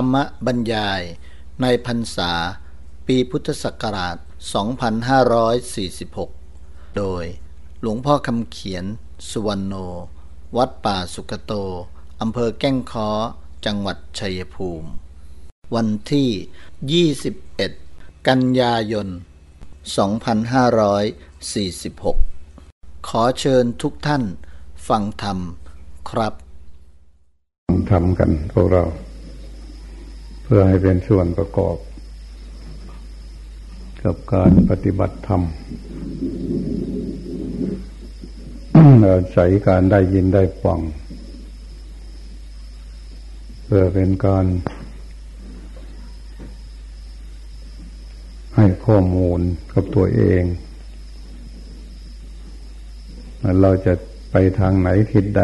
รรมบรรยายในพรรษา ปีพุทธศักราช 2546 โดยหลวงพ่อคำเขียน สุวรรณโน วัดป่าสุกโต อำเภอแก้งค้อ จังหวัดชัยภูมิ วันที่ 21 กันยายน 2546 ขอเชิญทุกท่านฟังธรรมครับ ทำกันพวกเรา พื่อให้เป็นส่วนประกอบ กับการปฏิบัติธรรมอาศัยการได้ยินได้ฟัง เพื่อเป็นการ ให้ข้อมูลกับตัวเอง เราจะไปทางไหนทิศใด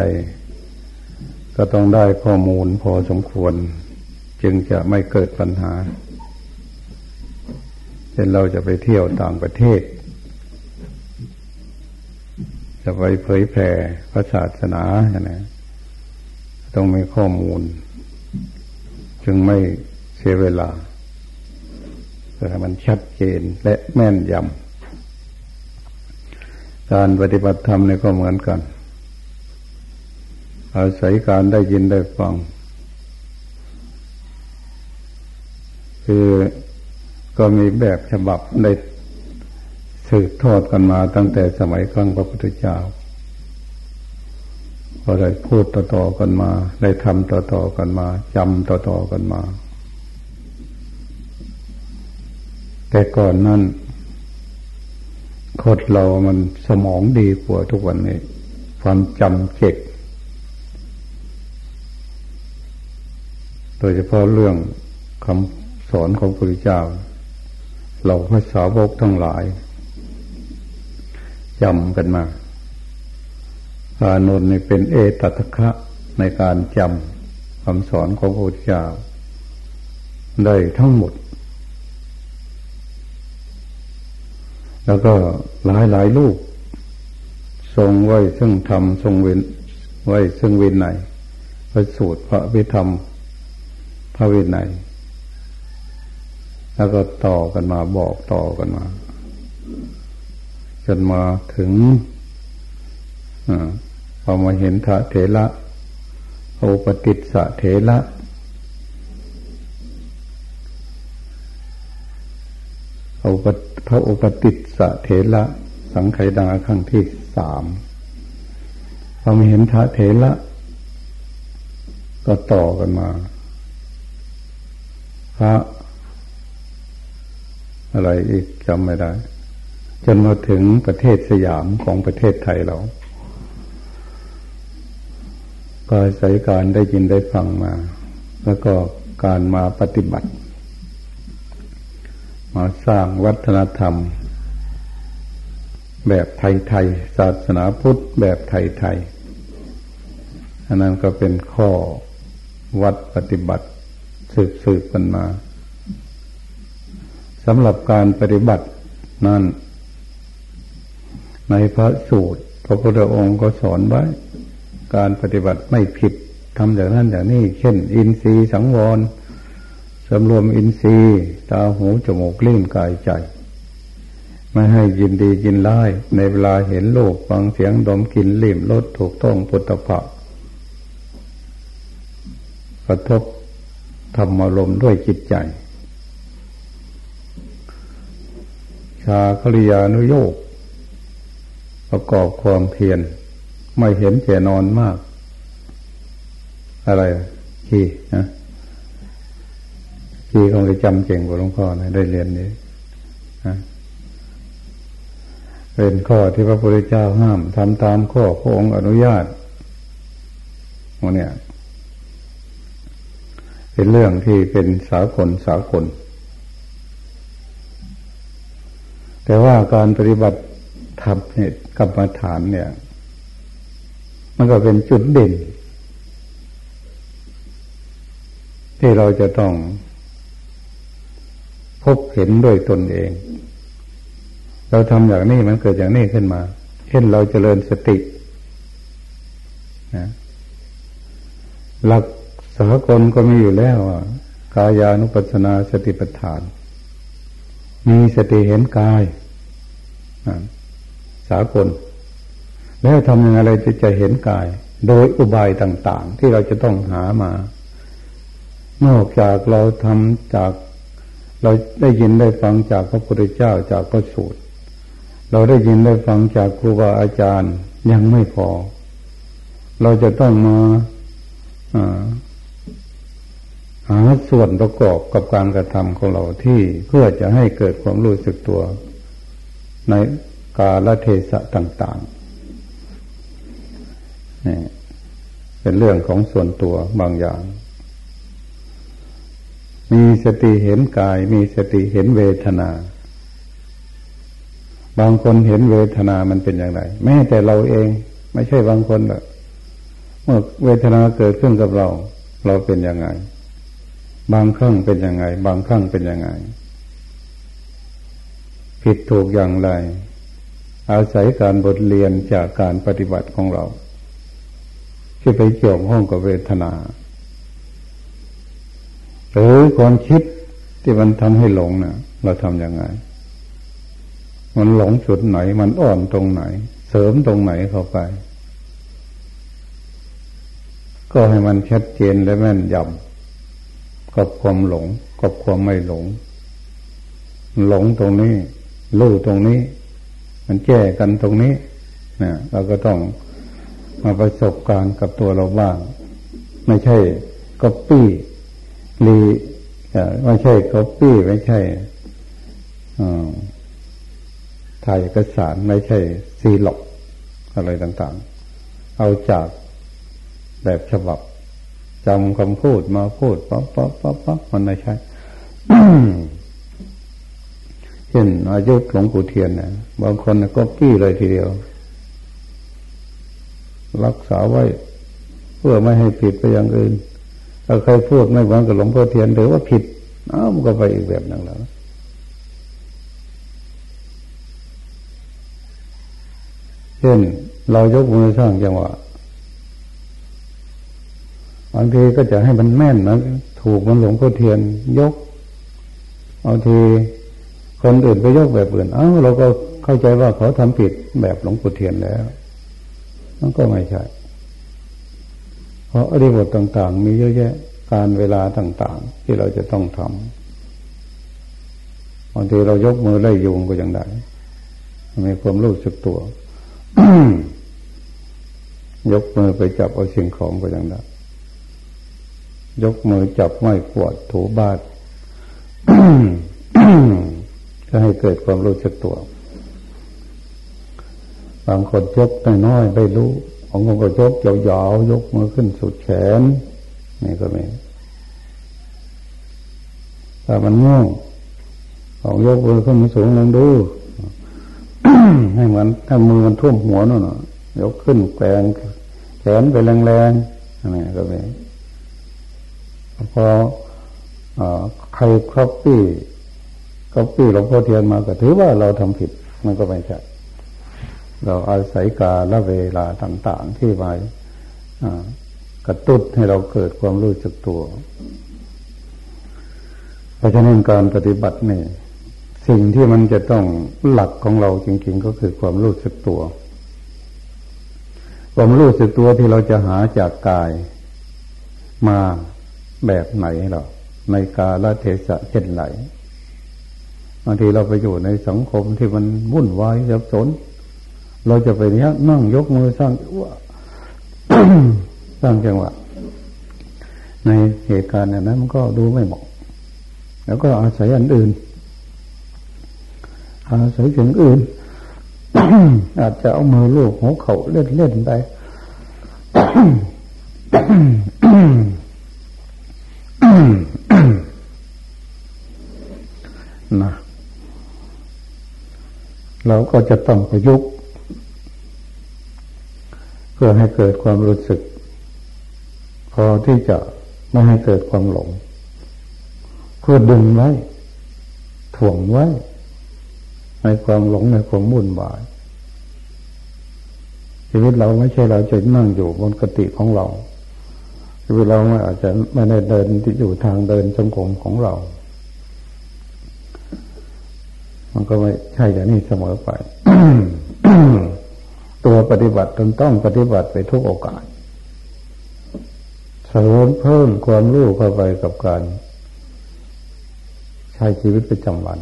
ก็ต้องได้ข้อมูลพอสมควร จึงจะไม่เกิดปัญหา เช่นเราจะไปเที่ยวต่างประเทศ จะไปเผยแผ่พระศาสนาอย่างนี้ต้องมีข้อมูล จึงไม่เสียเวลาแต่มันชัดเจนและแม่นยำการปฏิบัติธรรมนี่ก็เหมือนกัน อาศัยการได้ยินได้ฟัง คือก็มีแบบฉบับได้สืบทอดกันมาตั้งแต่สมัยครั้งพระพุทธเจ้า ก็ได้พูดต่อๆกันมา ได้ทำต่อๆกันมาจำต่อๆกันมา แต่ก่อนนั้นคนเรามันสมองดีกว่าทุกวันนี้ ความจำเจ็กโดยเฉพาะเรื่องคำ อนของพระพุทธเจ้า เราพระสาวกทั้งหลายจำกันมาอานนท์นี่เป็นเอตัทคะในการจำคำสอนของพระพุทธเจ้า ได้ทั้งหมด แล้วก็หลายหลายลูกทรงไว้ซึ่งธรรมทรงเวนไว้ซึ่งเวนไหน พระสูตรพระวิธรรม พระเวินัย แล้วก็ต่อกันมาบอกต่อกันมา จนมาถึงอพอมาเห็นพระเถระโอปติสะเถระพระโอปติสะเถระสังไขดาขั้งที่สามพอมาเห็นพระเถระก็ต่อกันมา พระ อะไรอีกจำไม่ได้ จนมาถึงประเทศสยามของประเทศไทยเราก็ใส่การได้ยินได้ฟังมา แล้วก็การมาปฏิบัติ มาสร้างวัฒนธรรม แบบไทยๆศาสนาพุทธแบบไทยๆอันนั้นก็เป็นข้อวัดปฏิบัติสืบสืบกันมา สำหรับการปฏิบัตินั้นในพระสูตร พระพุทธองค์ก็สอนไว้ การปฏิบัติไม่ผิดทำอย่างนั้นอย่างนี้ เช่น อินทรีย์สังวรสำรวมอินทรีย์ตาหูจมูกลิ้นกายใจ ไม่ให้ยินดียินร้าย ในเวลาเห็นโลกฟังเสียงดมกลิ่นลิ่มรสถูกต้องพุทธะกระทบธรรมารมด้วยจิตใจ ชาคริยานุโยกประกอบความเพียรไม่เห็นแก่นอนมาก อะไรขี้นะขี้คงจะจำเก่งกว่าหลวงพ่อนะได้เรียนนี้นะเป็นข้อที่พระพุทธเจ้าห้ามทำตามข้อพระองค์อนุญาตโมเนี่ย เป็นเรื่องที่เป็นสากลสากล แต่ว่าการปฏิบัติธรรมเนี่ยกรรมฐานเนี่ย มันก็เป็นจุดเด่น ที่เราจะต้อง พบเห็นด้วยตนเอง เราทำอย่างนี้มันเกิดอย่างนี้ขึ้นมา เช่นเราจเจริญสตินะหลักสากลก็มีอยู่แล้วกายานุปัสนาสติปัฏฐาน มีสติเห็นกายสากล แล้วทำยังไงเราจะจะเห็นกาย โดยอุบายต่าง ๆ ที่เราจะต้องหามา นอกจากเราทำจาก เราได้ยินได้ฟังจากพระพุทธเจ้าจากพระสูตร เราได้ยินได้ฟังจากครูบาอาจารย์ยังไม่พอ เราจะต้องมา หาส่วนประกอบกับการกระทำของเราที่เพื่อจะให้เกิดความรู้สึกตัว ในกาลเทศะต่างๆนี่เป็นเรื่องของส่วนตัวบางอย่าง มีสติเห็นกาย มีสติเห็นเวทนา บางคนเห็นเวทนามันเป็นอย่างไร แม้แต่เราเองไม่ใช่บางคนหรอกเมื่อเวทนาเกิดขึ้นกับเรา เราเป็นยังไง บางครั้งเป็นยังไง บางครั้งเป็นยังไง ผิดถูกอย่างไร อาศัยการบทเรียนจากการปฏิบัติของเรา ที่ไปเกี่ยวข้องกับเวทนา หรือความคิดที่มันทำให้หลงนะ่ะ เราทำยังไง มันหลงจุดไหน มันอ่อนตรงไหน เสริมตรงไหนเข้าไป ก็ให้มันชัดเจนและแม่นยำ กับความหลง กับความไม่หลง หลงตรงนี้รู้ตรงนี้ มันแก้กันตรงนี้นะเราก็ต้องมาประสบการณ์กับตัวเราบ้าง ไม่ใช่ก๊อปปี้รีไม่ใช่ก๊อปปี้ไม่ใช่ถ่ายเอกสารไม่ใช่ซีหลอกอะไรต่างๆ เอาจากแบบฉบับ จำคำพูดมาพูดปั๊บปั๊บปั๊บปั๊บมันไม่ใช่เช่นอายุหลวงปู่เทียนนะบางคนก๊อปปี้เลยทีเดียว รักษาไว้ เพื่อไม่ให้ผิดไปอย่างอื่นถ้าใครพูดไม่เหมือนกับหลวงพ่อเทียนหรือว่าผิดอ้ามันก็ไปอีกแบบหนึ่งแล้วเช่นเรายกมือสร้างจังหวะ บางทีก็จะให้มันแม่นนะถูกมันหลงพ่อเทียนยกบางทีคนอื่นไปยกแบบอื่น เอ้าเราก็เข้าใจว่าเขาทำผิดแบบหลวงปู่เทียนแล้วมันก็ไม่ใช่ เพราะอริบทต่าง ๆ มีเยอะแยะการเวลาต่าง ๆ ที่เราจะต้องทำบางทีเรายกมือไล่ยุงก็ยังได้มีความรู้สึกตัวยกมือไปจับเอาสิ่งของก็ยังได้ ยกมือจับไม้ขวดถูบาดก็ให้เกิดความรู้สึกตัว บางคนยกน้อยๆไม่รู้ของคนก็ยกยาวๆยกมือขึ้นสุดแขนนี่ก็มีถ้ามันง่วงของยกมือขึ้นสูงลองดูให้เหมือนถ้ามือมันท่วมหัวนั่นยกขึ้นแกงแขนไปแรงๆนี่ก็มี พอใครครอบปี้ครอบปี้หลวงพ่อเทียนมาก็ถือว่าเราทำผิดมันก็ไม่ใช่เราอาศัยกาละเวลาต่าง ๆ ที่มากระตุ้นให้เราเกิดความรู้สึกตัว เพราะฉะนั้นการปฏิบัตินี่สิ่งที่มันจะต้องหลักของเราจริง ๆ ก็คือความรู้สึกตัว ความรู้สึกตัวที่เราจะหาจากกายมา แบบไหนหรอในกาลเทศะเช่นไรบางทีเราไปอยู่ในสังคมที่มันวุ่นวายสับสน เราจะไปเนี้ยนั่งยกมือสร้างว่าสร้างจังหวะในเหตุการณ์นั้นมันก็ดูไม่เหมาะ แล้วก็อาศัยอันอื่น อาศัยสิ่งอื่น อาจจะเอามือลูกหัวเข่าเล่นเล่นไป นะเราก็จะต้องประยุกต์ เพื่อให้เกิดความรู้สึก พอที่จะไม่ให้เกิดความหลง เพื่อดึงไว้ถ่วงไว้ ในความหลงในความมุ่นวายชีวิตเราไม่ใช่เราจะนั่งอยู่บนกติของเรา คือเราไม่อาจจะไม่ได้เดินที่อยู่ทางเดินจงกรมของเรา มันก็ไม่ใช่อย่างนี้เสมอไป ตัวปฏิบัติต้องต้องปฏิบัติไปทุกโอกาสเสริมเพิ่มความรู้เข้าไปกับการ ใช้ชีวิตประจำวัน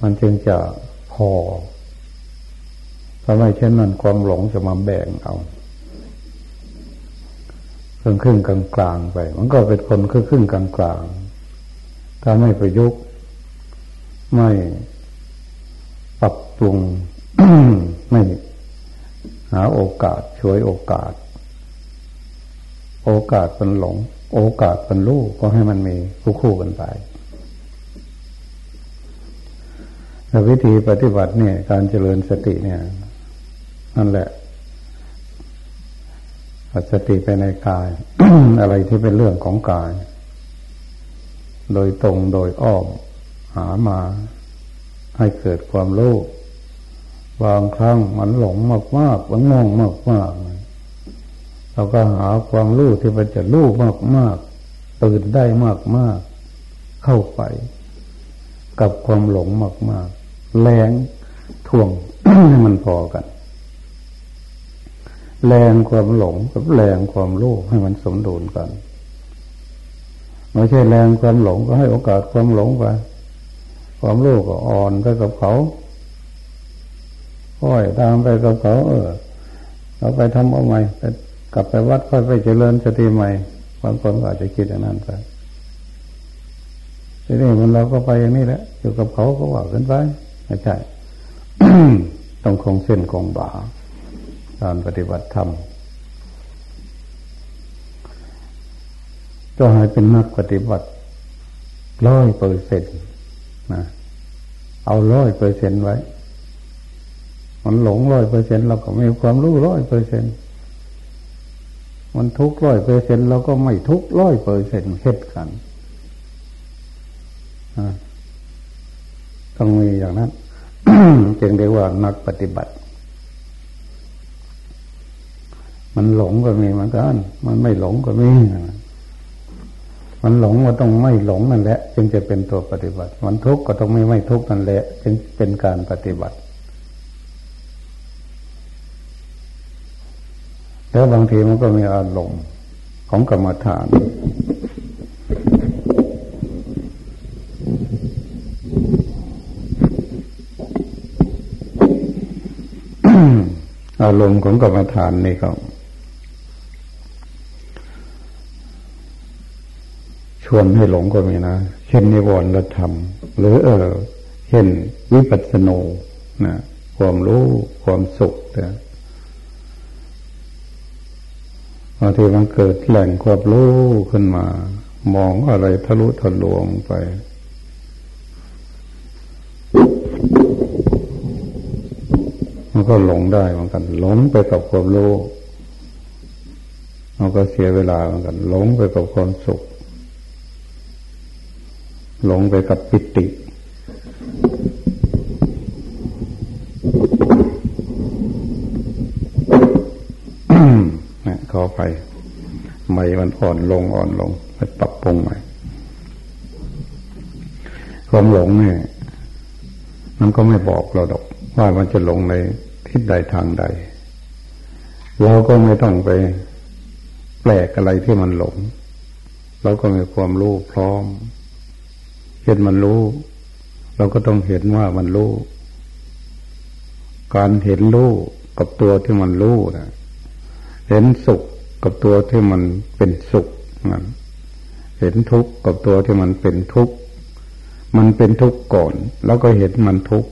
มันจึงจะพอ ถ้าไม่เช่นนั้นความหลงจะมาแบ่งเอาครึ่งครึ่งกลางกลางไป มันก็เป็นคนครึ่งครึ่งกลางกลางถ้าไม่ประยุกต์ไม่ปรับปรุงไม่หาโอกาสช่วยโอกาส โอกาสเป็นหลง โอกาสเป็นรู้ก็ให้มันมีคู่คู่กันไปแต่วิธีปฏิบัติเนี่ย การเจริญสติเนี่ย นั่นแหละสติไปในกาย อะไรที่เป็นเรื่องของกาย โดยตรงโดยอ้อมหามา ให้เกิดความรู้บางครั้งมันหลงมากมากมันงงมากมากเราก็หาความรู้ที่มันจะรู้มากมากตื่นได้มากมากเข้าไป กับความหลงมากมากแรงท่วงให้มันพอกัน แรงความหลงกับแรงความรู้ให้มันสมดุลกันไม่ใช่แรงความหลงก็ให้โอกาสความหลงไปความรู้ก็อ่อนไปกับเขาค่อยตามไปกับเขา เออเราไปทำเอาใหม่ไปกลับไปวัดค่อยไปเจริญสติใหม่บางคนก็อาจจะคิดอย่างนั้นไปทีนี้มันเราก็ไปอย่างนี้แหละอยู่กับเขาก็ว่าขึ้นไปไม่ใช่ ต้องคงเส้นคงบา การปฏิบัติธรรมก็ให้เป็นนักปฏิบัติร้อยเปอร์เซ็นต์นะเอาร้อยเปอร์เซ็นต์ไว้ มันหลงร้อยเปอร์เซ็นต์เราก็ม่ความรู้ร้อยเปอร์เซ็นต์มันทุกร้อยเปอร์เซ็นต์เราก็ไม่ทุกร้อยเปอร์เซ็นต์เฮ็ดกันต้องมีอย่างนั้นจึงเรียกว่านักปฏิบัติ มันหลงก็มีเหมือนกัน มันไม่หลงก็มีมันหลงก็ต้องไม่หลงนั่นแหละ จึงจะเป็นตัวปฏิบัติ มันทุกข์ก็ต้องไม่ไม่ทุกข์นั่นแหละ จึงเป็นการปฏิบัติ แล้วบางทีมันก็มีอารมณ์ของกรรมฐานอารมณ์ของกรรมฐานนี่ครับ ชวนให้หลงก็มีนะ เช่นนิวรณธรรม หรือเออเช่นวิปัสสนูนะความรู้ความสุขนะบางทีมันเกิดแหล่งความรู้ขึ้นมา มองอะไรทะลุทะลวงไปมันก็หลงได้เหมือนกัน หลงไปกับความรู้มันก็เสียเวลาเหมือนกัน หลงไปกับความสุข หลงไปกับปิติ นะขอไปใหม่มันอ่อนลงอ่อนลงไปปรับปรุงใหม่ความหลงเนี่ยมันก็ไม่บอกเราดอก ว่ามันจะหลงในทิศใดทางใด เราก็ไม่ต้องไปแปลกอะไรที่มันหลง เราก็มีความรู้พร้อม เห็นมันรู้ เราก็ต้องเห็นว่ามันรู้ การเห็นรู้กับตัวที่มันรู้นะเห็นสุขกับตัวที่มันเป็นสุขนันเห็นทุกข์กับตัวที่มันเป็นทุกข์มันเป็นทุกข์ก่อน แล้วก็เห็นมันทุกข์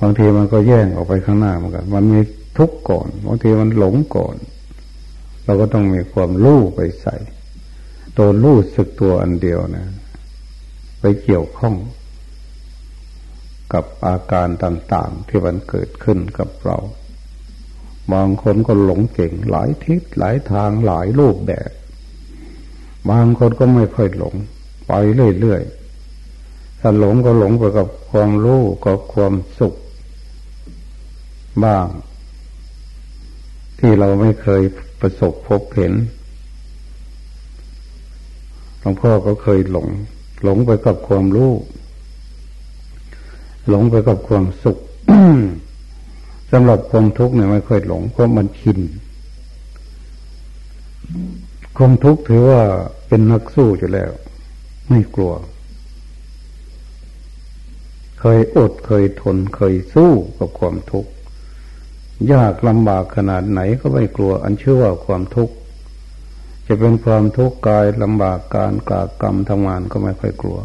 บางทีมันก็แย่งออกไปข้างหน้าเหมือนกัน มันมีทุกข์ก่อนบางทีมันหลงก่อน เราก็ต้องมีความรู้ไปใส่ตัวรู้สึกตัวอันเดียวนะ ไปเกี่ยวข้อง กับอาการต่างๆที่มันเกิดขึ้นกับเรา บางคนก็หลงเก่งหลายทิศหลายทางหลายรูปแบบ บางคนก็ไม่ค่อยหลง ไปเรื่อยๆถ้าหลงก็หลงไปกับความรู้กับความสุข บ้าง ที่เราไม่เคยประสบพบเห็นหลวงพ่อก็เคยหลง หลงไปกับความรู้หลงไปกับความสุขสำหรับความทุกข์เนี่ยไม่ค่อยหลงเพราะมันชินความทุกข์ถือว่าเป็นนักสู้อยู่แล้ว ไม่กลัว เคยอดเคยทนเคยสู้กับความทุกข์ยากลำบากขนาดไหนก็ไม่กลัว อันชื่อว่าความทุกข์ จะเป็นความทุกข์กายลำบากการกากรรมทำงานก็ไม่ค่อยกลัว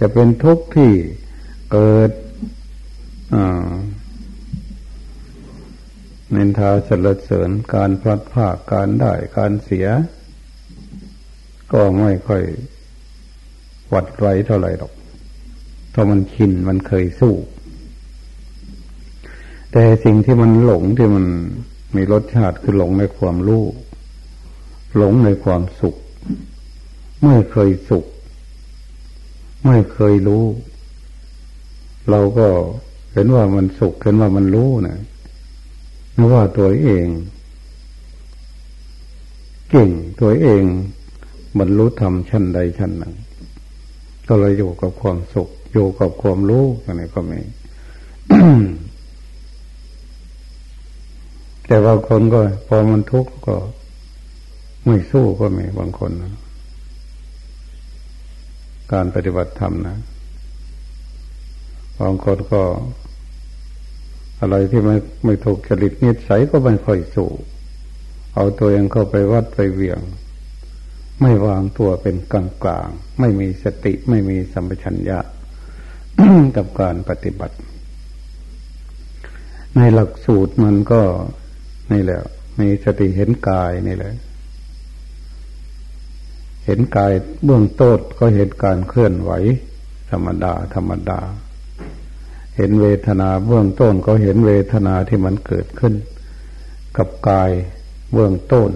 จะเป็นทุกข์ที่เกิดเนินทาสรรเสริญการพลัดพากการได้การเสีย ก็ไม่ค่อยหวัดไรเท่าไหร่หรอกเพราะมันชินมันเคยสู้ แต่สิ่งที่มันหลงที่มันมีรสชาติคือหลงในความรู้ หลงในความสุข ไม่เคยสุข ไม่เคยรู้ เราก็เห็นว่ามันสุขเห็นว่ามันรู้นะนึกว่าตัวเอง เก่งตัวเองบรรลุธรรมชั้นใดชั้นหนึ่งก็เลยอยู่กับความสุขอยู่กับความรู้อะไรก็ไม่แต่บางคนก็พอมันทุกข์ก็ ไม่สู้ก็มีบางคนนะการปฏิบัติธรรมนะบางคนก็ อะไรที่ไม่ไม่ถูกจริตนิสัยก็ไม่ค่อยสู้เอาตัวเองเข้าไปวัดไปเวียง ไม่วางตัวเป็นกลางกลางไม่มีสติไม่มีสัมปชัญญะกับการปฏิบัติ ในหลักสูตรมันก็นี่แหละมีสติเห็นกายนี่แหละ เห็นกายเบื้องต้นก็เห็นการเคลื่อนไหว ธรรมดา ธรรมดา เห็นเวทนาเบื้องต้นก็เห็นเวทนาที่มันเกิดขึ้น กับกายเบื้องต้น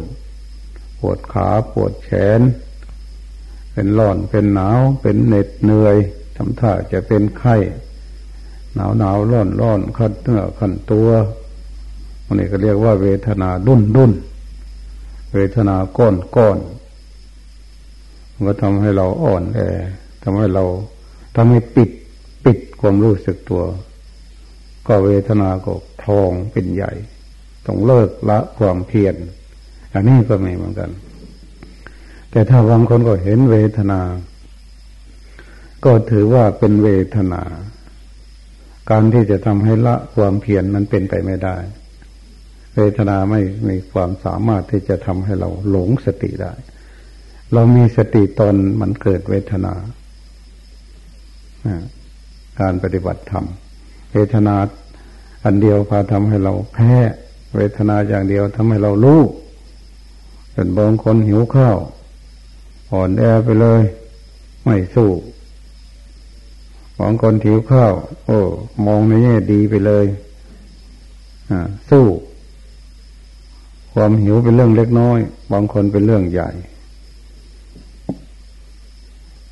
ปวดขาปวดแขน เป็นร้อนเป็นหนาวเป็นเหน็ดเหนื่อยทำท่าจะเป็นไข้ หนาวหนาวร้อนร้อนขันเนื้อขันตัวอันนี้ก็เรียกว่าเวทนาดุนดุนเวทนาก้อนก้อนมัน ก็ทำให้เราอ่อนแอทำให้เราทำให้ปิดปิดความรู้สึกตัว ก็เวทนาก็ทองเป็นใหญ่ ต้องเลิกละความเพียรอันนี้ก็ไม่เหมือนกัน แต่ถ้าบางคนก็เห็นเวทนา ก็ถือว่าเป็นเวทนา การที่จะทำให้ละความเพียรนั้นเป็นไปไม่ได้ เวทนาไม่มีความสามารถที่จะทำให้เราหลงสติได้ เรามีสติตนมันเกิดเวทนาการปฏิบัติธรรม เวทนาอันเดียวพาทำให้เราแพ้ เวทนาอย่างเดียวทำให้เรารู้เป็นบางคนหิวข้าวอ่อนแอไปเลย ไม่สู้บางคนถิวข้าว โอ้มองในแง่ดีไปเลยสู้ ความหิวเป็นเรื่องเล็กน้อย บางคนเป็นเรื่องใหญ่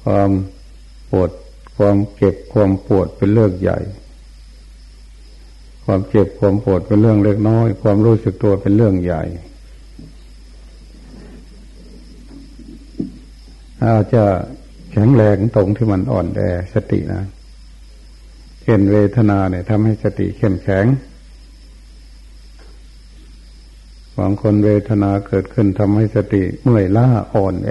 ความปวด ความเจ็บความปวดเป็นเรื่องใหญ่ ความเจ็บความปวดเป็นเรื่องเล็กน้อย ความรู้สึกตัวเป็นเรื่องใหญ่อาจจะแข็งแรงตรงที่มันอ่อนแอสตินะเห็นเวทนาเนี่ยทำให้สติเข้มแข็งบางคนเวทนาเกิดขึ้นทำให้สติเมื่อยล้าอ่อนแอ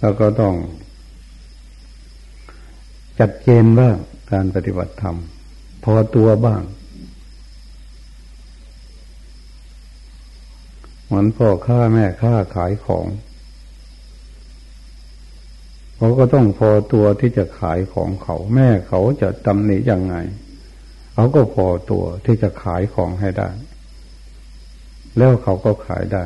เราก็ต้อง จัดเกณฑ์บ้างการปฏิบัติธรรม พอตัวบ้างเหมือนพ่อค้าแม่ค้าขายของเขาก็ต้องพอตัวที่จะขายของเขา แม่เขาจะตำหนิยังไงเขาก็พอตัวที่จะขายของให้ได้ แล้วเขาก็ขายได้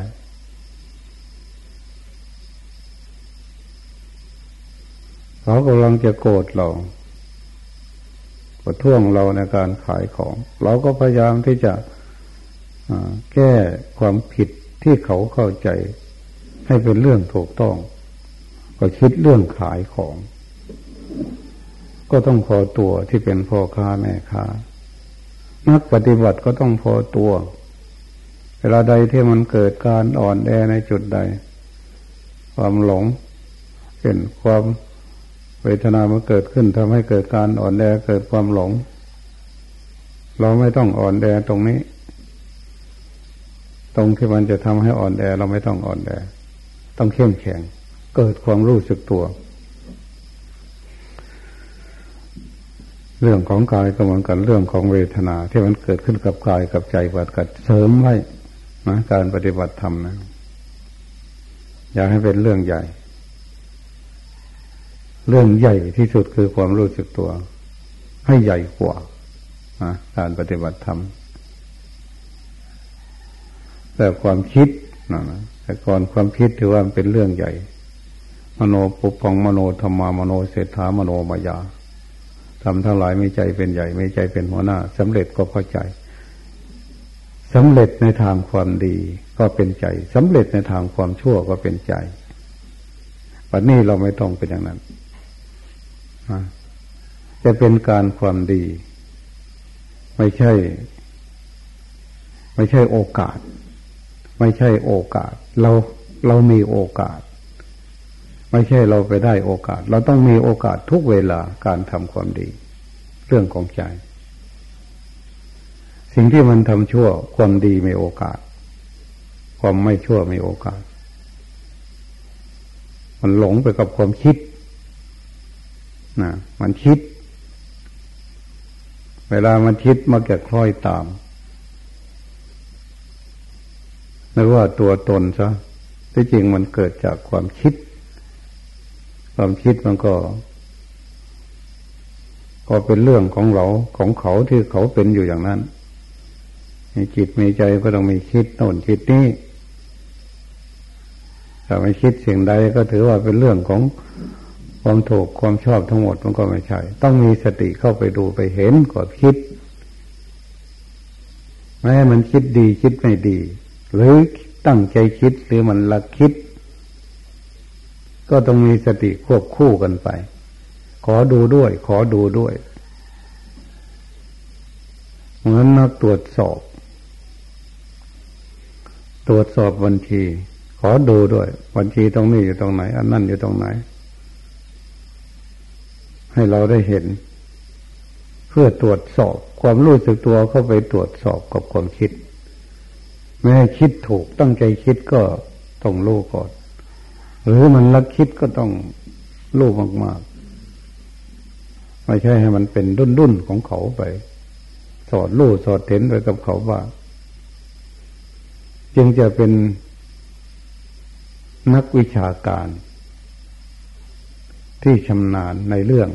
เขากำลังจะโกรธเราประท่วงเราในการขายของ เราก็พยายามที่จะแก้ความผิดที่เขาเข้าใจ ให้เป็นเรื่องถูกต้อง ก็คิดเรื่องขายของ ก็ต้องพอตัวที่เป็นพ่อค้าแม่ค้านักปฏิบัติก็ต้องพอตัว เวลาใดที่มันเกิดการอ่อนแอในจุดใด ความหลงเห็นความ เวทนามันเกิดขึ้นทำให้เกิดการอ่อนแอเกิดความหลง เราไม่ต้องอ่อนแอตรงนี้ ตรงที่มันจะทำให้อ่อนแอเราไม่ต้องอ่อนแอต้องเข้มแข็ง เกิดความรู้สึกตัว เรื่องของกายก็เหมือนกันเรื่องของเวทนา ที่มันเกิดขึ้นกับกายกับใจวัดกัดเสริมไว้นะการปฏิบัติธรรมนะ อยากให้เป็นเรื่องใหญ่ เรื่องใหญ่ที่สุดคือความรู้สึกตัว ให้ใหญ่กว่าการปฏิบัติธรรมแต่ความคิดนะแต่ก่อนความคิดถือว่าเป็นเรื่องใหญ่ มโนปุปองมโนธรรมามโนเศรษฐามโนมายาทำทั้งหลายไม่ใจเป็นใหญ่ ไม่ใจเป็นหัวหน้าสำเร็จก็เข้าใจสำเร็จในทางความดีก็เป็นใจสำเร็จในทางความชั่วก็เป็นใจวันนี้เราไม่ต้องเป็นอย่างนั้น จะเป็นการความดี ไม่ใช่ ไม่ใช่โอกาส ไม่ใช่โอกาส เราเรามีโอกาส ไม่ใช่เราไปได้โอกาส เราต้องมีโอกาสทุกเวลาการทำความดี เรื่องของใจ สิ่งที่มันทำชั่วความดีมีโอกาส ความไม่ชั่วมีโอกาส มันหลงไปกับความคิด นะมันคิด เวลามันคิดมักจะคล้อยตามไม่ว่าตัวตนซะที่จริงมันเกิดจากความคิด ความคิดมันก็ ก็เป็นเรื่องของเราของเขาที่เขาเป็นอยู่อย่างนั้นมีจิตมีใจก็ต้องมีคิดโน่นคิดนี้ถ้าไม่คิดสิ่งใดก็ถือว่าเป็นเรื่องของ ความถูกความชอบทั้งหมดมันก็ไม่ใช่ ต้องมีสติเข้าไปดูไปเห็นก่อนคิดแม้มันคิดดีคิดไม่ดี หรือตั้งใจคิดหรือมันละคิด ก็ต้องมีสติควบคู่กันไป ขอดูด้วย ขอดูด้วย เหมือนนักตรวจสอบ ตรวจสอบบัญชี ขอดูด้วย บัญชีตรงนี้อยู่ตรงไหน อันนั่นอยู่ตรงไหน ให้เราได้เห็น เพื่อตรวจสอบความรู้สึกตัวเข้าไปตรวจสอบกับความคิดไม่ให้คิดถูกตั้งใจคิดก็ต้องรู้ก่อน หรือมันลักคิดก็ต้องรู้มากๆไม่ใช่ให้มันเป็นดุนดุนของเขาไป สอดรู้สอดเห็นไปกับเขาว่าจึงจะเป็นนักวิชาการ ที่ชำนาญในเรื่อง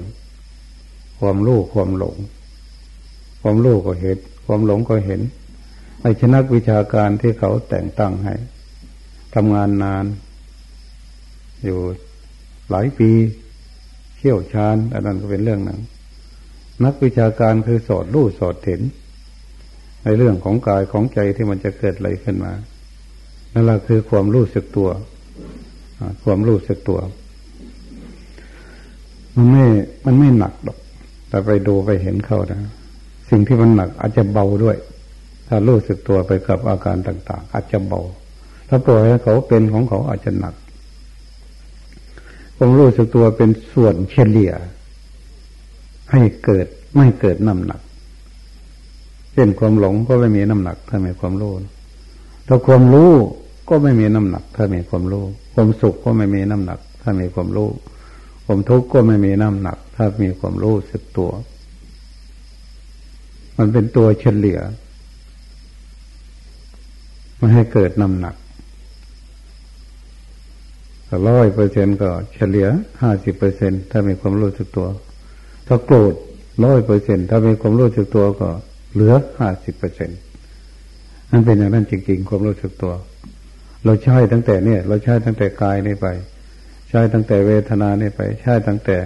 ความรู้ความหลง ความรู้ก็เห็น ความหลงก็เห็นไม่ชนักวิชาการที่เขาแต่งตั้งให้ทำงานนาน อยู่หลายปีเขี่ยวชาญอันนั้นก็เป็นเรื่องหนึ่งนักวิชาการคือสอดรู้สอดเห็น ในเรื่องของกายของใจที่มันจะเกิดอะไรขึ้นมานั่นแหละคือความรู้สึกตัว ความรู้สึกตัว มันไม่ มันไม่หนักหรอก แต่ไปดูไปเห็นเขานะ สิ่งที่มันหนักอาจจะเบาด้วย ถ้ารู้สึกตัวไปกับอาการต่าง ๆ อาจจะเบา ถ้าปล่อยให้เขาเป็นของเขาอาจจะหนักความรู้สึกตัวเป็นส่วนเฉลี่ย ให้เกิดไม่เกิดน้ำหนักเช่นความหลงก็ไม่มีน้ำหนัก ถ้ามีความรู้ถ้าความรู้ก็ไม่มีน้ำหนัก ถ้ามีความรู้ ความสุขก็ไม่มีน้ำหนัก ถ้ามีความรู้ ความทุกข์ก็ไม่มีน้ำหนัก ถ้ามีความรู้สึกตัว มันเป็นตัวเฉลี่ยไม่ให้เกิดน้ำหนักร้อยเปอร์เซ็นก็เฉลี่ยห้าสิบเปอร์เซ็นถ้ามีความรู้สึกตัว ถ้าโกรธร้อยเปอร์เซ็นถ้ามีความรู้สึกตัวก็เหลือห้าสิบเปอร์เซ็นนั่นเป็นอย่างนั้นจริงๆความรู้สึกตัว เราใช้ตั้งแต่เนี่ย เราใช้ตั้งแต่กายนี่ไป ใช่ตั้งแต่เวทนานี่ไป ใช่ตั้งแต่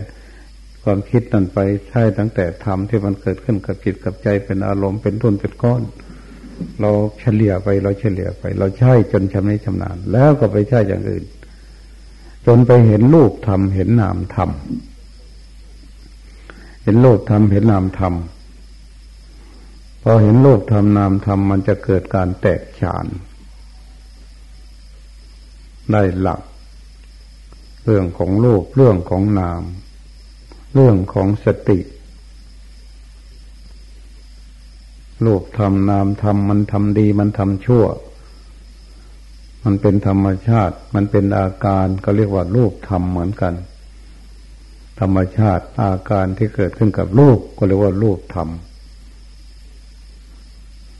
ความคิดนั่นไป ใช่ตั้งแต่ธรรมที่มันเกิดขึ้นกับจิตกับใจเป็นอารมณ์เป็นทุนเป็นก้อน เราเฉลี่ยไปเราเฉลี่ยไป เราใช่จนชำนิชำนาญแล้วก็ไปใช่อย่างอื่น จนไปเห็นรูปธรรมเห็นนามธรรมเห็นโลกธรรมเห็นนามธรรมพอเห็นโลกทำนามทำมันจะเกิดการแตกฉาน ได้หลัก เรื่องของโลกเรื่องของนาม เรื่องของสติโลกทำนามทำมันทำดีมันทำชั่ว มันเป็นธรรมชาติ มันเป็นอาการก็เรียกว่ารูปธรรมเหมือนกัน ธรรมชาติอาการที่เกิดขึ้นกับรูปก็เรียกว่ารูปธรรม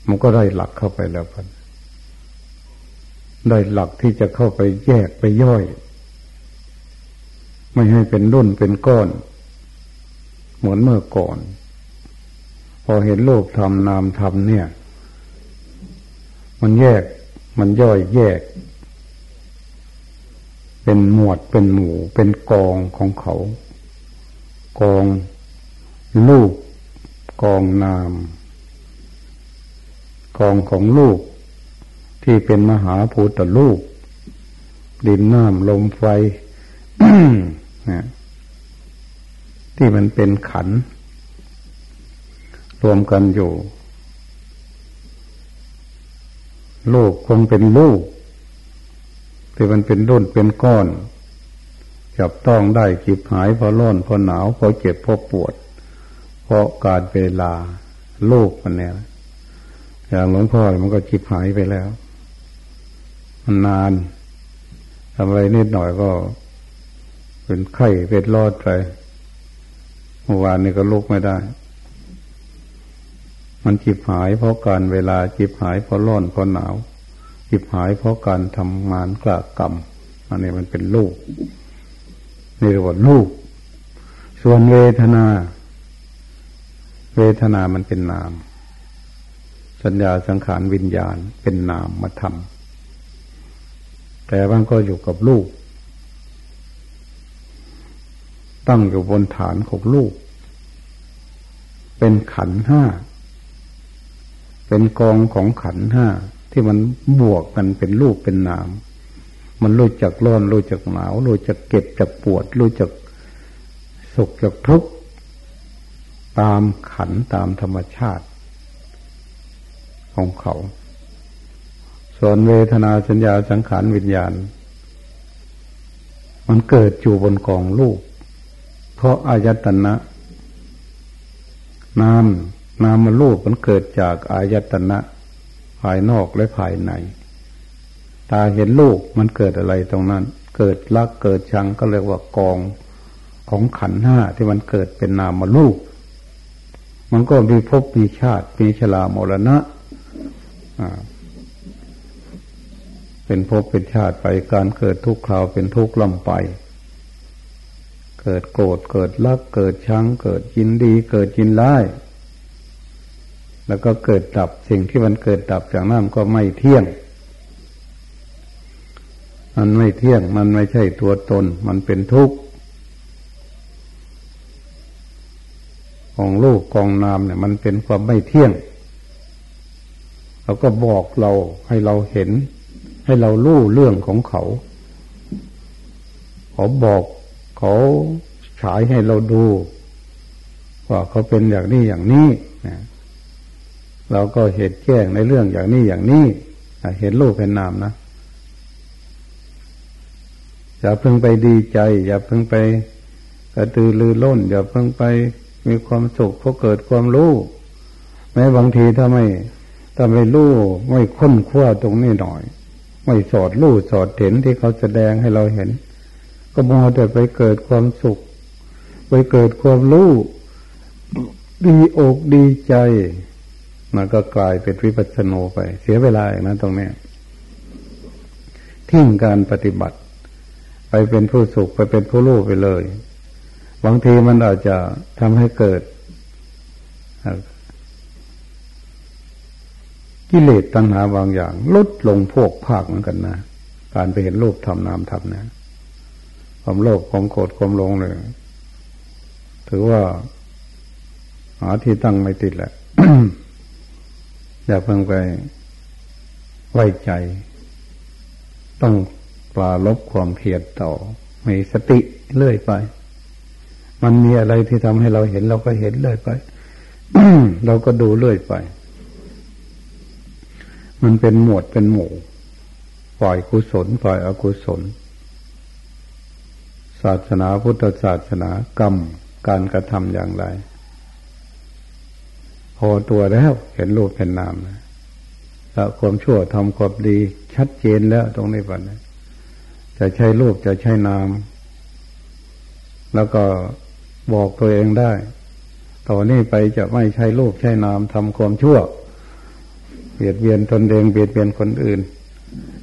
มันก็ได้หลักเข้าไปแล้วกันได้หลักที่จะเข้าไปแยกไปย่อย ไม่ให้เป็นรุ่นเป็นก้อน เหมือนเมื่อก่อน พอเห็นโลกทำนามทำเนี่ย มันแยกมันย่อยแยก เป็นหมวดเป็นหมู่เป็นกองของเขา กองลูกกองนาม กองของลูกที่เป็นมหาภูตลูก ดินน้ำลมไฟ นะที่มันเป็นขัน รวมกันอยู่ลูกคงเป็นลูกที่มันเป็นรุ่นเป็นก้อน จับต้องได้จิบหาย พอร้อนพอหนาวพอเจ็บพอปวด เพราะการเวลาลูกมันเนี่ยอย่างหลวงพ่อมันก็จิบหายไปแล้ว มันนานทำอะไรนิดหน่อยก็ เป็นไข้เป็นรอดไปเมื่อวานนี้ก็ลุกไม่ได้ มันจิบหายเพราะการเวลาจิบหายเพราะร้อนเพราะหนาวจิบหายเพราะการทำงานกละกรรมอันนี้มันเป็นลูกนี่เรียกว่าลูก ส่วนเวทนา เวทนามันเป็นนาม สัญญาสังขารวิญญาณเป็นนามมาทำแต่บางก็อยู่กับลูก ตั้งอยู่บนฐานของลูก เป็นขันห้า เป็นกองของขันห้าที่มันบวกกันเป็นลูกเป็นนาม มันรู้จักร้อนรู้จักหนาวรู้จักเก็บจักปวดรู้จักสุขจักทุกข์ตามขันตามธรรมชาติของเขา ส่วนเวทนาสัญญาสังขารวิญญาณ มันเกิดอยู่บนกองลูก เพราะอายตนะนามนามมันลูกมันเกิดจากอายตนะ ภายนอกและภายใน ตาเห็นลูกมันเกิดอะไรตรงนั้น เกิดรักเกิดชังก็เรียกว่ากองของขันห้าที่มันเกิดเป็นนามมาลูกมันก็มีภพมีชาติมีชรามรณะเป็นภพเป็นชาติไปการเกิดทุกคราวเป็นทุกข์ลำไป เกิดโกรธเกิดรัก เกิดชัง เกิดยินดี เกิดยินร้ายแล้วก็เกิดดับสิ่งที่มันเกิดดับจากนั้นก็ไม่เที่ยง มันไม่เที่ยง มันไม่ใช่ตัวตน มันเป็นทุกข์ของลูกกองนามเนี่ย มันเป็นความไม่เที่ยงเขาก็บอกเราให้เราเห็น ให้เรารู้เรื่องของเขา เขาบอก เขาฉายให้เราดูว่าเขาเป็นอย่างนี้อย่างนี้นะเราก็เห็นแจ้งในเรื่องอย่างนี้อย่างนี้เห็นรูปเห็นนามนะอย่าเพิ่งไปดีใจ อย่าเพิ่งไปกระตือรือร้นอย่าเพิ่งไปมีความสุขเพราะเกิดความรู้ แม้บางทีถ้าไม่ถ้าไม่รู้ไม่ค้นคว้าตรงนี้หน่อย ไม่สอดรู้สอดเห็นที่เขาแสดงให้เราเห็น ก็มองแต่ไปเกิดความสุข ไปเกิดความรู้ดีอกดีใจ มันก็กลายเป็นวิปัสสนูไป เสียเวลาอย่างนั้นตรงนี้ทิ้งการปฏิบัติ ไปเป็นผู้สุขไปเป็นผู้รู้ไปเลยบางทีมันอาจจะทำให้เกิดกิเลสตัณหาบางอย่าง ลดลงพวกภาคเหมือนกันนะ การไปเห็นรูปทำนามทำนะ ความโลภความโกรธความหลงเลยถือว่า หาที่ตั้งไม่ติดแหละอย่าเพิ่งไปไว้ใจ ต้องปลาลบความเพียรต่อ มีสติเลื่อยไป มันมีอะไรที่ทำให้เราเห็นเราก็เห็นเลื่อยไปเราก็ดูเลื่อยไป มันเป็นหมวดเป็นหมู่ฝ่ายกุศลฝ่ายอกุศล ศาสนาพุทธศาสนากรรมการกระทำอย่างไร พอตัวแล้วเห็นรูปเห็นนามแล้วความชั่วทำความดี ชัดเจนแล้วตรงนี้ปันจะใช้รูปจะใช้นาม แล้วก็บอกตัวเองได้ต่อนนี้ไปจะไม่ใช้รูปใช้นามทำความชั่วเบียดเบียนตนเองเบียดเบียนคนอื่น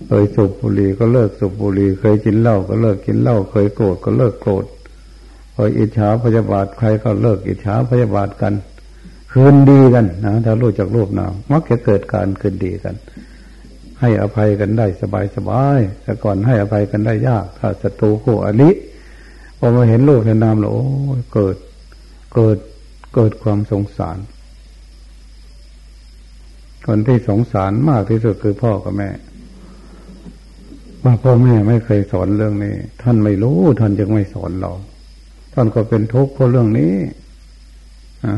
เคยสูบบุหรี่ก็เลิกสูบบุหรี่เคยกินเหล้าก็เลิกกินเหล้าเคยโกรธก็เลิกโกรธเคยอิจฉาพยาบาทใครก็เลิกอิจฉาพยาบาทกัน คืนดีกันนะถ้ารู้จักรูปนามมักจะเกิดการคืนดีกัน ให้อภัยกันได้สบายสบายแต่ก่อนให้อภัยกันได้ยาก ถ้าศัตรูคู่อริพอมาเห็นรูปเห็นนามแล้วโอ้เกิดเกิดเกิดความสงสาร คนที่สงสารมากที่สุดคือพ่อกับแม่ ว่าพ่อแม่ไม่เคยสอนเรื่องนี้ ท่านไม่รู้ ท่านยังไม่สอนเรา ท่านก็เป็นทุกข์เพราะเรื่องนี้นะ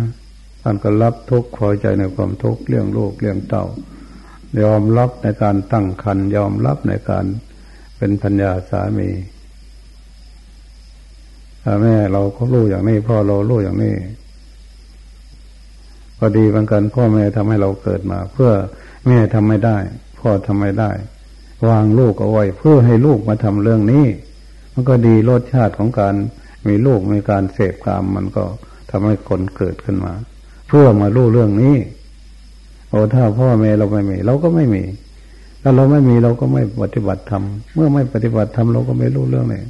ท่านก็รับทุกข์พอใจในความทุกข์เรื่องลูกเรื่องเต่ายอมรับในการตั้งคันยอมรับในการเป็นพัญญาสามีแม่เราก็รู้อย่างนี้พ่อเรารู้อย่างนี้พอดีบางกันพ่อแม่ทำให้เราเกิดมา เพื่อแม่ทำไม่ได้ พ่อทำไม่ได้ วางลูกเอาไว้ เพื่อให้ลูกมาทำเรื่องนี้ มันก็ดีรสชาติของการมีลูกมีการเสพกามมันก็ทำให้คนเกิดขึ้นมา เพื่อมารู้เรื่องนี้โอ้ถ้าพ่อแม่เราไม่มี เราก็ไม่มี ถ้าเราไม่มีเราก็ไม่ปฏิบัติธรรมเมื่อไม่ปฏิบัติธรรมเราก็ไม่รู้เรื่องนี้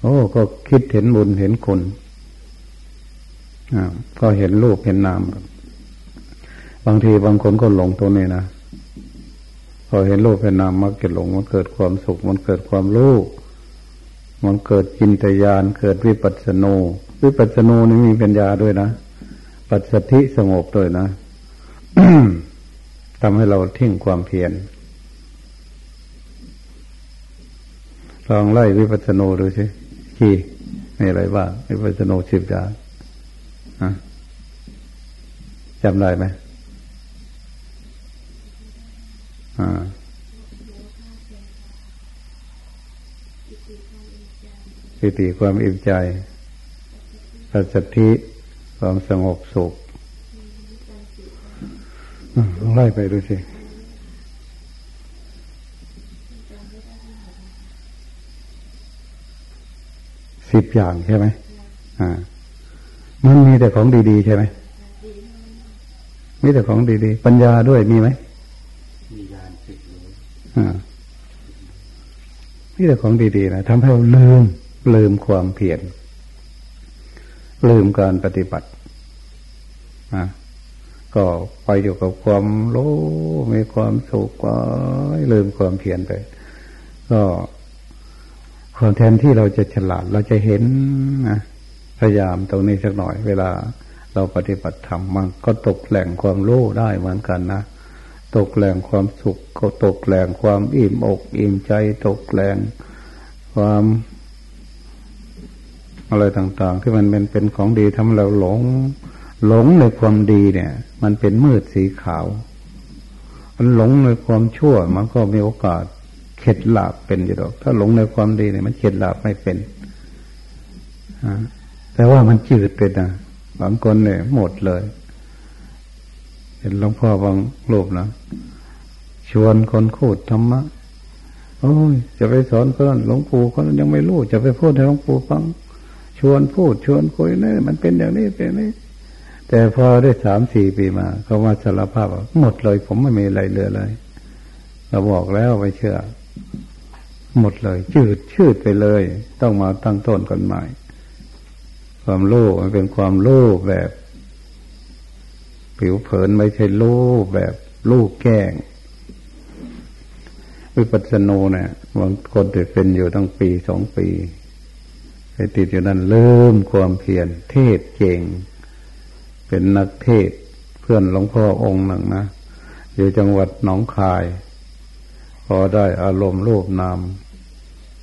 โอ้ก็คิดเห็นบุญเห็นคนก็เห็นรูปเห็นนามบางทีบางคนก็หลงตัวนี้นะ พอเห็นรูปเห็นนามมักจะหลงมันเกิดความสุข มันเกิดความรู้มันเกิดจินตยานเกิดวิปัสสนูวิปัสสนูนี่มีปัญญาด้วยนะปัจสธิสงบด้วยนะทำให้เราทิ้งความเพียรลองไล่วิปัสสนูดูสิขี่มีอะไรบ้างวิปัสสนูสิบอย่างจำได้ไหม ปิติความอิ่มใจปัสสติความสงบสุขไล่ไปดูสิสิบอย่างใช่ไหมอ่า มันมีแต่ของดีๆใช่ไหมมีแต่ของดีๆ ปัญญาด้วยมีไหม อ่แต่ของดีๆนะทำให้เราลืมลืมความเพียรลืมการปฏิบัตินะก็ไปอยู่กับความโลมีความสุขก็ลืมความเพียรไป ก็ความแทนที่เราจะฉลาดเราจะเห็นนะพยายามตรงนี้สักหน่อย เวลาเราปฏิบัติธรรมมันก็ตกแหล่งความรู้ได้เหมือนกันนะ ตกแหล่งความสุขก็ตกแหล่งความอิ่มอกอิ่มใจตกแหล่งความอะไรต่างๆ ที่มันเป็นเป็นของดีทำเราหลง หลงในความดีเนี่ย มันเป็นมืดสีขาว มันหลงในความชั่ว มันก็มีโอกาสเข็ดหลาบเป็นอยู่หรอก ถ้าหลงในความดีเนี่ยมันเข็ดหลาบไม่เป็นอ่าแต่ว่ามันจืดไปนะบางคนเนี่ยหมดเลย เห็นหลวงพ่อบางรูปนะชวนคนพูดธรรมะโอ้ยจะไปสอนคนหลวงปู่คนยังไม่รู้ จะไปพูดให้หลวงปู่ฟัง ชวนพูดชวนคุยนี่มันเป็นอย่างนี้เป็นนี้ แต่พอได้สามสี่ปีมาเขามาสารภาพว่าหมดเลย ผมไม่มีอะไรเหลือเลยเราบอกแล้วไม่เชื่อ หมดเลย จืดชืดไปเลย ต้องมาตั้งต้นกันใหม่ ความโลภมันเป็นความโลภแบบ ผิวเผินไม่ใช่โลภแบบลูกแก้ง วิปัสสนูเนี่ยบางคนติดเป็นอยู่ตั้งปีสองปีไปติดอยู่นั่นเริ่มความเพียรเทศเก่ง เป็นนักเทศเพื่อนหลวงพ่อองค์หนึ่งนะอยู่จังหวัดหนองคาย พอได้อารมณ์รูปนาม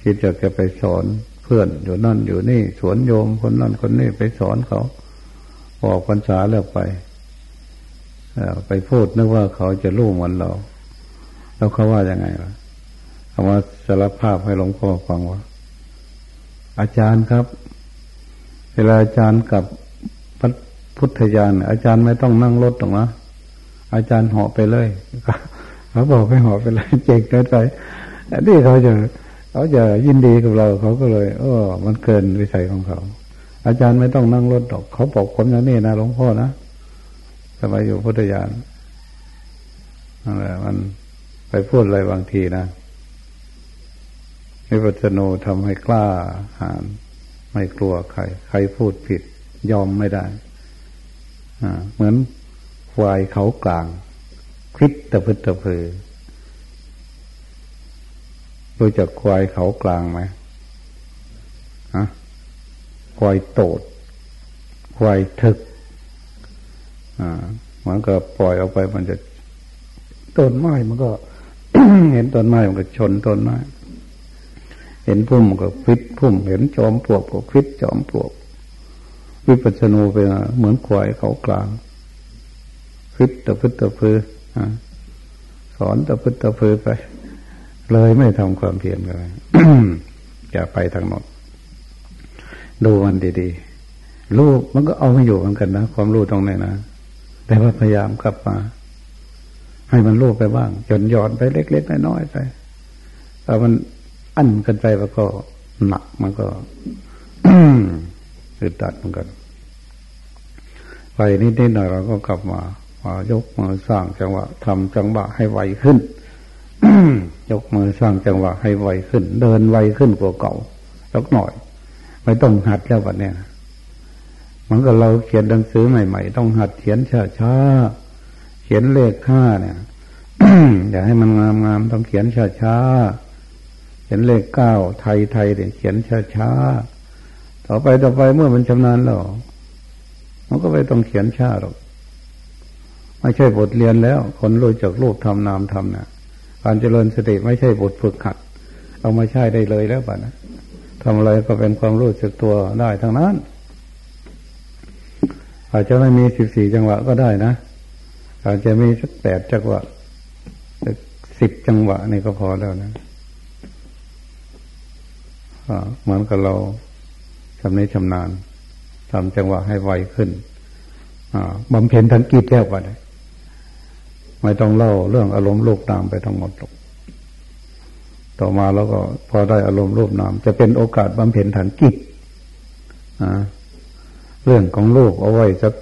คิดจะจะไปสอนเพื่อนอยู่นั่นอยู่นี่ สวนโยมคนนั่นคนนี้ไปสอนเขาออกพรรษาแล้วไป ไปพูดนึกว่าเขาจะรู้เหมือนเรา แล้วเขาว่ายังไงล่ะเอามาสารภาพให้หลวงพ่อฟังว่า อาจารย์ครับ เวลาอาจารย์กับพุทธญาณอาจารย์ไม่ต้องนั่งรถหรอกนะอาจารย์เหาะไปเลยเขาบอกไปเหาะไปเลยเจ๊งเกินไปนี่เขาจะเขาจะยินดีกับเรา เขาก็เลยเออมันเกินวิสัยของเขา อาจารย์ไม่ต้องนั่งรถหรอกเขาบอกผมอย่างนี้นะหลวงพ่อนะ สมัยอยู่พุทธญานั่นแหละมันไปพูดอะไรบางทีนะนิพพานทำให้กล้าหาญไม่กลัวใคร ใครพูดผิด ยอมไม่ได้อ่าเหมือนควายเขากลาง คลิปตะพึตะพือรู้จักควายเขากลางไหมฮะควายโตด ควายถึก อ่ามันก็ปล่อยออกไปมันจะต้นไม้มันก็ เห็นต้นไม้มันก็ชนต้นไม้เห็นพุ่มก็ฟิตพุ่ม เห็นจอมปลวกก็ฟิตจอมปลวก วิปัสสนูเป็นเหมือนควายเขากลางฟิตตะพึตตะพือสอนตะพึตตะพือไป เลยไม่ทำความเพียรเลยจะไปทางนนดูมันดีๆรู้มันก็เอาไม่อยู่เหมือนกันนะ ความรู้ตรงนี้นะ แต่ว่าพยายามกลับมา ให้มันรู้ไปบ้างจนหย่อนไปเล็กๆน้อยๆไปแต่มันอั้นกันไปแล้วก็หนักมันก็อึดตัดเหมือนกัน ไปนิดๆหน่อยเราก็กลับมามายกมือสร้างจังหวะทำจังหวะให้ไวขึ้นยกมือสร้างจังหวะให้ไวขึ้น เดินไวขึ้นกว่าเก่าสักหน่อย ไม่ต้องหัดแล้ววันนี้ มันก็เราเขียนหนังสือใหม่ ๆ ต้องหัดเขียนช้าๆเขียนเลขห้าเนี่ยอยาให้มันงามๆต้องเขียนช้าๆเขียนเลขเก้าไทยไทยเนี่ยเขียนช้าๆต่อไปต่อไปเมื่อมันชำนาญแล้วมันก็ไม่ต้องเขียนช้าหรอกไม่ใช่บทเรียนแล้ว คนรู้จักรูปทำนามทำเนี่ยการเจริญสติไม่ใช่บทฝึกหัด เอามาใช้ได้เลยแล้วป่ะนะทำอะไรก็เป็นความรู้สึกตัวได้ทั้งนั้น อาจจะไม่มีสิบสี่จังหวะก็ได้นะอาจจะมีสักแปดจังหวะสิบจังหวะนี่ก็พอแล้วนะเหมือนกับเราชำนิชำนาญทำจังหวะให้ไวขึ้นบำเพ็ญทันกิจแล้วป่ะเนี่ยไม่ต้องเล่าเรื่องอารมณ์รูปนามไปทั้งหมดหรอกต่อมาแล้วก็พอได้อารมณ์รูปนาม จะเป็นโอกาสบำเพ็ญฐานกิจ เรื่องของโลกเอาไว้สัก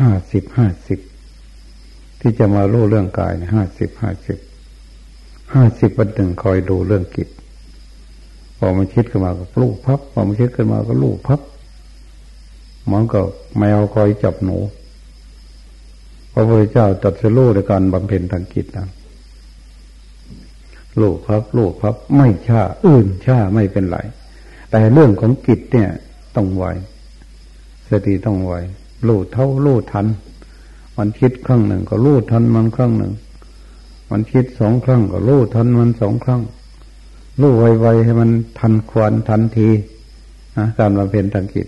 ห้าสิบห้าสิบที่จะมารู้เรื่องกายห้าสิบห้าสิบห้าสิบวันหนึ่งคอยดูเรื่องกิจพอมันคิดขึ้นมาก็ลูกพับพอมันคิดขึ้นมาก็ลูกพับมันก็แมวคอยจับหนูพระพุทธเจ้าตัดสู้ในการบำเพ็ญทางกิจนะลูกครับลูกครับไม่ช้าอื่นช้าไม่เป็นไร แต่เรื่องของกิจเนี่ย ต้องไวสติต้องไวลูกเท่าลูกทัน มันคิดครั้งหนึ่งก็ลูกทันมันครั้งหนึ่ง มันคิดสองครั้งก็ลูกทันมันสองครั้งลูกไวๆให้มันทันควรทันทีนะการบำเพ็ญทางกิจ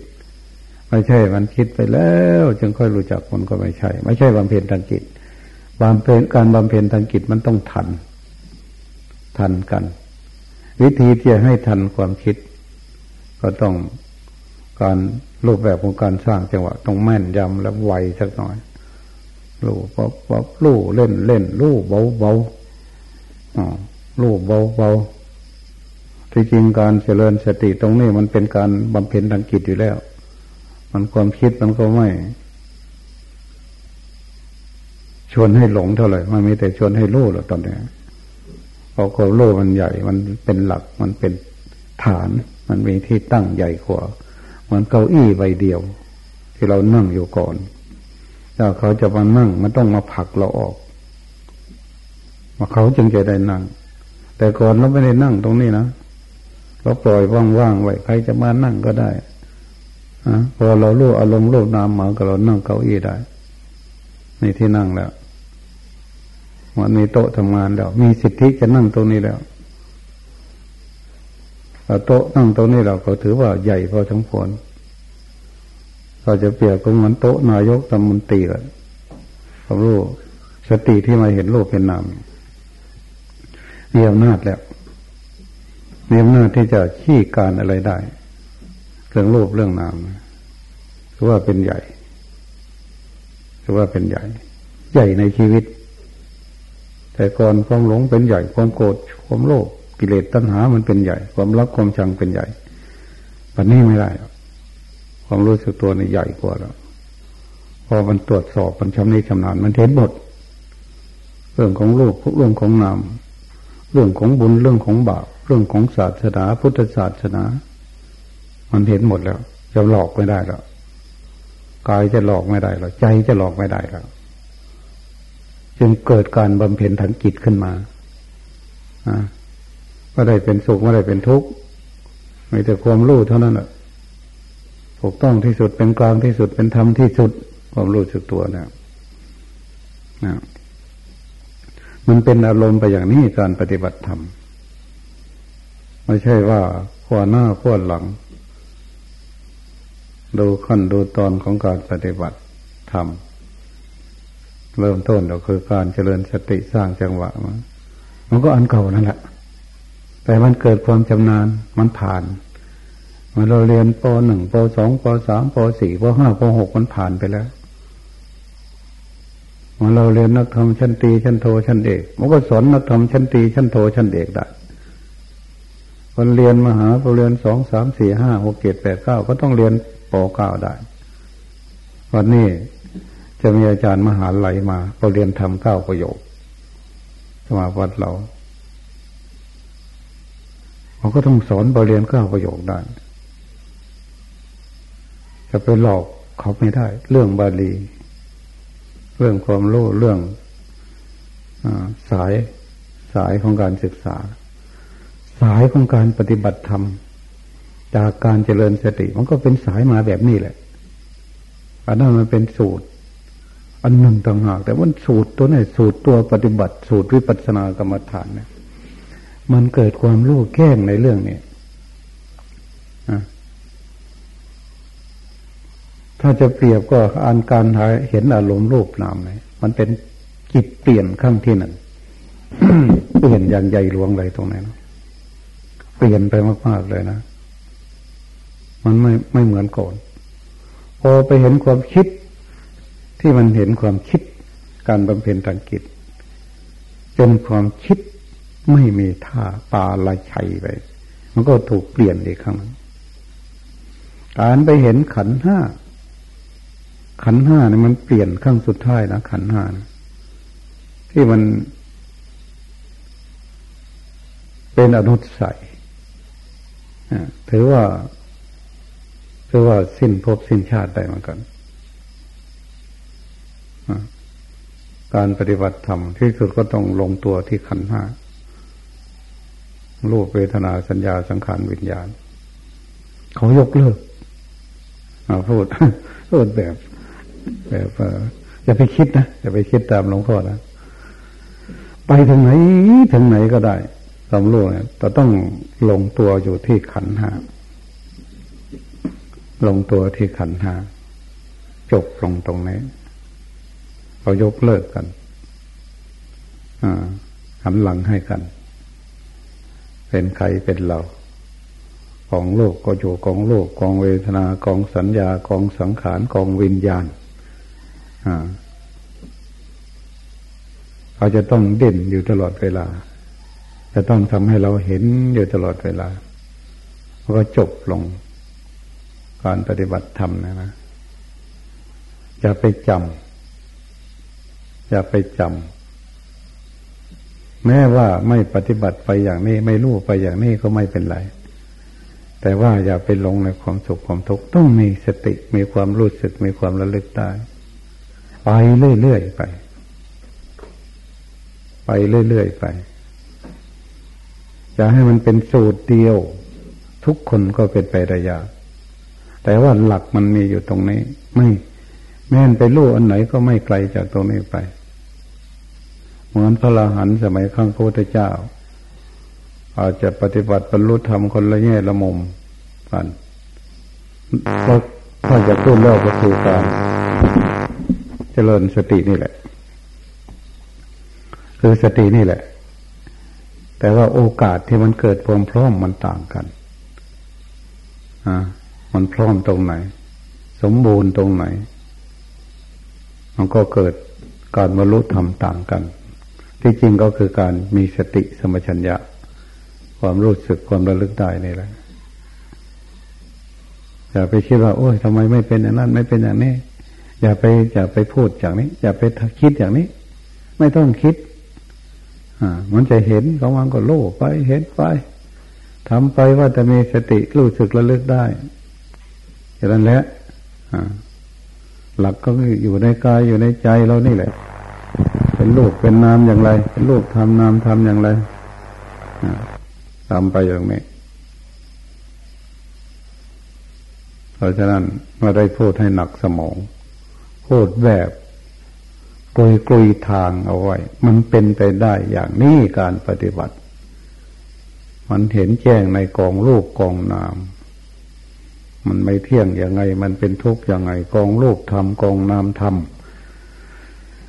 ไม่ใช่ มันคิดไปแล้ว จึงค่อยรู้จักมันก็ไม่ใช่ ไม่ใช่บำเพ็ญทางจิตบำเพ็ญการบำเพ็ญทางจิตมันต้องทัน ทันกัน วิธีที่จะให้ทันความคิด ก็ต้อง การรูปแบบของการสร้างจังหวะต้องแม่นยำและไวสักหน่อยลู่ป๊บป๊บลู่เล่นเล่นลู่เบาเบาอ๋อลู่เบาเบาที่จริงการเจริญสติตรงนี้มันเป็นการบำเพ็ญทางจิตอยู่แล้ว มันความคิดมันก็ไม่ ชวนให้หลงเท่าไหร่มันมีแต่ชวนให้รู้แล้วตอนนี้เพราะความรู้มันใหญ่ มันเป็นหลักมันเป็นฐาน มันมีที่ตั้งใหญ่กว่า มันเก้าอี้ใบเดียว ที่เรานั่งอยู่ก่อนถ้าเขาจะมานั่งมันต้องมาผลักเราออกมาเขาจึงจะได้นั่ง แต่ก่อนเราไม่ได้นั่งตรงนี้นะเราปล่อยว่างๆไว้ใครจะมานั่งก็ได้พอเราลูกอารมณ์รูปนามมาก็เรานั่งเก้าอี้ได้ในที่นั่งแล้วมันมีโต๊ะทำงานแล้ว มีสิทธิจะนั่งตรงนี้แล้ว โต๊ะนั่งตรงนี้เราก็ถือว่าใหญ่พอสมควรเราจะเปรียบกับเหมือนโต๊ะนายกตำมนตรีกันความรู้สติที่มาเห็นโลกเป็นนามมีอำนาจแล้วมีอำนาจที่จะขี้การอะไรได้เรื่องโลภเรื่องนามคือว่าเป็นใหญ่คือว่าเป็นใหญ่ ใหญ่ในชีวิต แต่ก่อนความหลงเป็นใหญ่ความโกรธความโลภ กิเลสตัณหามันเป็นใหญ่ ความรักความชังเป็นใหญ่ปัจนี้ไม่ได้ความรู้สึกตัวนี่ใหญ่กว่าแล้วพอมันตรวจสอบมันชำนิชำนาญมันเห็นหมดเรื่องของรูปเรื่องของนามเรื่องของบุญเรื่องของบาปเรื่องของศาสนาพุทธศาสนา มันเห็นหมดแล้วจะหลอกไม่ได้แล้วกายจะหลอกไม่ได้แล้วใจจะหลอกไม่ได้แล้วจึงเกิดการบำเพ็ญทางจิตขึ้นมา อ่าว่ได้เป็นสุขว่ได้เป็นทุกข์มีแต่ความรู้เท่านั้นแหละถูกต้องที่สุดเป็นกลางที่สุดเป็นธรรมที่สุด ความรู้สึกตัวเนี่ยนะมันเป็นอารมณ์ไปอย่างนี้การปฏิบัติธรรมไม่ใช่ว่าขั้วหน้าขั้วหลัง ดูขั้นดูตอนของการปฏิบัติธรรมเริ่มต้นก็คือการเจริญสติสร้างจังหวะมันมันก็อันเก่านั่นแหละ แต่มันเกิดความชำนาญมันผ่านมันเราเรียนปหนึ่งปสองปสามปสี่ปห้าปหกมันผ่านไปแล้วมันเราเรียนนักธรรมชั้นตีชั้นโทชั้นเอกมันก็สอนนักธรรมชั้นตีชั้นโทชั้นเอกได้คนเรียนมหาปรเรียนสองสามสี่ห้าหกเจ็ดแปดเก้าก็ต้องเรียนปเก้าได้วันนี้จะมีอาจารย์มหาไหลมาเรเรียนทำเก้าประโยคมาวัดเรา เราก็ต้องสอนบรเรียนเก้าประโยคได้จะไปหลอกเขาไม่ได้ เรื่องบาลี เรื่องความรู้เรื่องอสายสายของการศึกษา สายของการปฏิบัติธรรม จากการเจริญสติ มันก็เป็นสายมาแบบนี้แหละอันนั้นมันเป็นสูตร อันหนึ่งต่างหาก แต่ว่าสูตรตัวไหนสูตรตัวปฏิบัติ สูตรวิปัสสนากรรมฐานเนี่ย มันเกิดความรู้แก้งในเรื่องนี้ถ้าจะเปรียบก็อันการเห็นอารมณ์รูปนามเนี่ยมันเป็นจิตเปลี่ยนข้างที่หนึ่งเปลี่ยนอย่างใหญ่หลวงเลยตรงไหนนเปลี่ยนไปมากๆเลยนะมันไม่ไม่เหมือนก่อนพอไปเห็นความคิดที่มันเห็นความคิด การบำเพ็ญทางกิจจนความคิด ไม่มีท่าปาลายชัยไป มันก็ถูกเปลี่ยนอีกครั้งการไปเห็นขันห้า ขันห้าเนี่ยมันเปลี่ยนขั้งสุดท้ายนะขันห้านะที่มัน เป็นอนุสัยถือว่าถือว่าสิ้นภพสิ้นชาติได้เหมือนกันการปฏิบัติธรรมที่สุดก็ต้องลงตัวที่ขันห้า รูปเวทนาสัญญาสังขารวิญญาณ เขายกเลิกพูดพูดแบบ แบบอย่าไปคิดนะอย่าไปคิดตามหลวงพ่อนะไปทางไหนทางไหนก็ได้ความรู้เนี่ยแต่ต้องลงตัวอยู่ที่ขันห้าลงตัวที่ขันห้าจบลงตรงนี้เรายกเลิกกันอ่าหันหลังให้กัน เป็นใครเป็นเรากองโลกก็อยู่กองโลกกองเวทนากองสัญญากองสังขารกองวิญญาณเขาจะต้องเด่นอยู่ตลอดเวลา จะต้องทำให้เราเห็นอยู่ตลอดเวลาก็จบลง การปฏิบัติธรรมนะนะอย่าไปจำอย่าไปจำ แม้ว่าไม่ปฏิบัติไปอย่างนี้ ไม่รู้ไปอย่างนี้ก็ไม่เป็นไร แต่ว่าอย่าไปหลงในความสุขความทุกข์ต้องมีสติมีความรู้สึกมีความระลึกได้ไปเรื่อยๆไป ไปเรื่อยๆไปจะให้มันเป็นสูตรเดียว ทุกคนก็เป็นไประยะแต่ว่าหลักมันมีอยู่ตรงนี้ ไม่ แม้นไปรู้อันไหนก็ไม่ไกลจากตรงนี้ไป เหมือนพระลาหันสมัยข้างพระพุทธเจ้า อาจจะปฏิบัติบรรลุธรรมคนละแง่ละมุมกันก็ถ้าจะพูดเล่าก็คือการเจริญสตินี่แหละ คือสตินี่แหละ แต่ว่าโอกาสที่มันเกิดความพร้อมมันต่างกันอ่ามันพร้อมตรงไหน สมบูรณ์ตรงไหน มันก็เกิดการบรรลุธรรมต่างกัน ที่จริงก็คือการมีสติสมัชัญญะ ความรู้สึกความระลึกได้นี่แหละอย่าไปคิดว่า โอ้ยทำไมไม่เป็นอย่างนั้น ไม่เป็นอย่างนี้ อย่าไปอย่าไปพูดอย่างนี้ อย่าไปคิดอย่างนี้ ไม่ต้องคิด อ่า มันจะเห็นของมันก็โล่ไปเห็นไปทำไปว่าจะมีสติรู้สึกระลึกได้อย่างนั้นแหละหลักก็อยู่ในกายอยู่ในใจเรานี่แหละ เป็นลูกเป็นนามอย่างไร เป็นลูกทำนามทำอย่างไรทำไปอย่างนี้ เพราะฉะนั้นมาได้พูดให้หนักสมอง พูดแบบกลุยกลุยทางเอาไว้ มันเป็นไปได้อย่างนี้การปฏิบัติ มันเห็นแจ้งในกองลูกกองนาม มันไม่เที่ยงยังไง มันเป็นทุกข์ยังไง กองโลกธรรมกองนามธรรม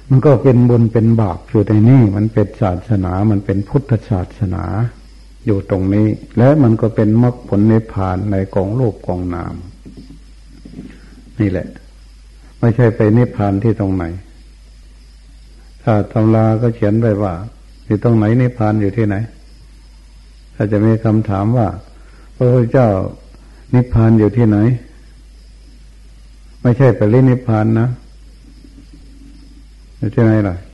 มันก็เป็นบุญเป็นบาปอยู่ในนี้มันเป็นศาสนา มันเป็นพุทธศาสนา อยู่ตรงนี้ และมันก็เป็นมรรคผลในผานในกองโลกกองนาม นี่แหละ ไม่ใช่ไปนิพพานที่ตรงไหน ถ้าตำราก็เขียนไว้ว่าอยู่ตรงไหนนิพพานอยู่ที่ไหน ถ้าจะมีคำถามว่า พระพุทธเจ้านิพพานอยู่ที่ไหน ไม่ใช่ไปเล่นนิพพานนะ อยู่ที่ไหนล่ะ